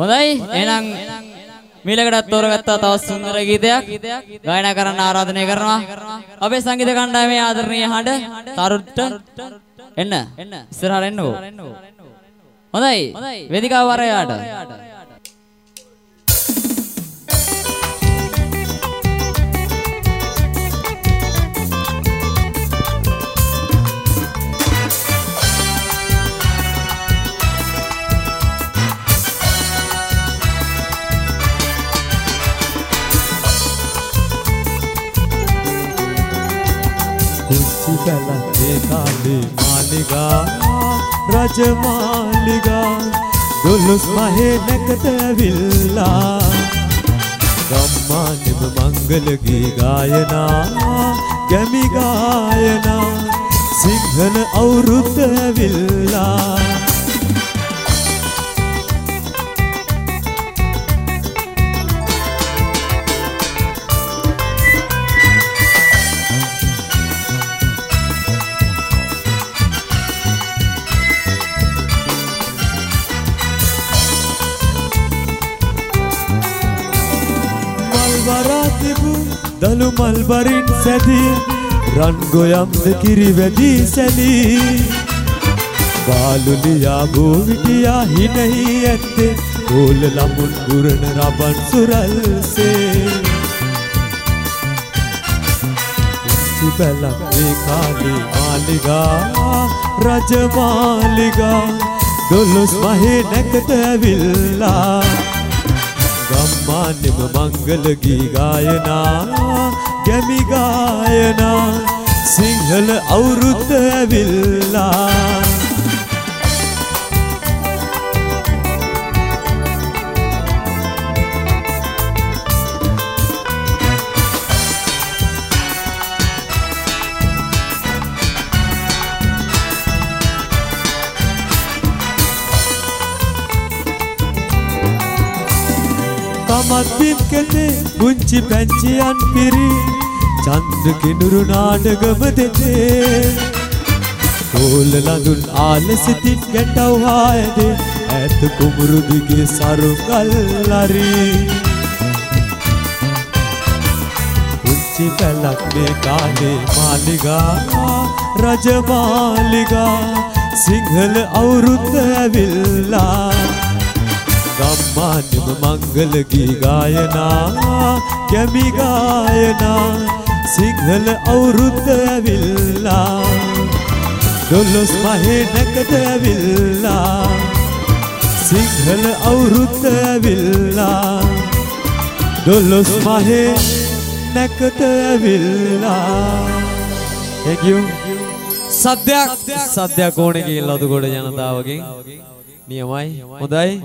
හොඳයි. එහෙනම් මීලකටත් තෝරගත්තා තවත් සුන්දර ගීතයක්. ගායනා කරන්න ආරාධනය කරනවා. අපේ සංගීත කණ්ඩායමේ ආදරණීය හඬ තරුට්ට. එන්න. ඉස්සරහට එන්නකෝ හොඳයි. වේදිකාව වරයාට කුංචි පැලේ කාලේ මාලිගා රජමාලිගා දොළොස් මහේ නැකට ඇවිල්ලා ගම්මානෙම මංගල ගී ගායනා ගැමි ගායනා සිංහල අවුරුද්ද ඇවිල්ලා මල් වරා තිබූ දළු මල් බරින් සැදී රන් ගොයම්ද කිරි වැදී සැලී බාලුලියා බෝවිටියා හිනෙහි ඇත්තේ ඕල ළමුන් ගුරන රබන් සුරල්සේ. සිබැලක් මේ කාලේ මාලිගා රජමාලිගා දොළොස් මහේ නැකට ඇවිල්ලා. ගම්මානෙම මංගල ගී ගායනා ගැමි ගායනා සිංහල අවුරුද්ද ඇවිල්ලා. තමත් බිම් කෙතේ පුංචි පැංචියන් පිරි චන්ද්‍ර කිනුරු නාටගම දෙතේ. කෝල ලඳුන් ආල සිතින් ගැටව් හායදේ ඇත කුමුරු දිගේ සරුගල් ලරි පුංචි පැලක් මේ කාලේ මාලිගා රජමාලිගා සිංහල අවුරුද්ද ඇවිල්ලා. ගම්මානෙම මංගල ගී ගායනා ගැමි ගායනා සිංහල අවුරුද්ද ඇවිල්ලා. දොළොස් මහේ නැකට ඇවිල්ලා. සිංහල අවුරුද්ද ඇවිල්ලා. දොළොස් මහේ නැකට ඇවිල්ලා. you. සද්‍යයක් සද්‍යයක් ඕනේ කියලා ලදුගොඩ ජනතාවගෙන්. නියමයි. හොඳයි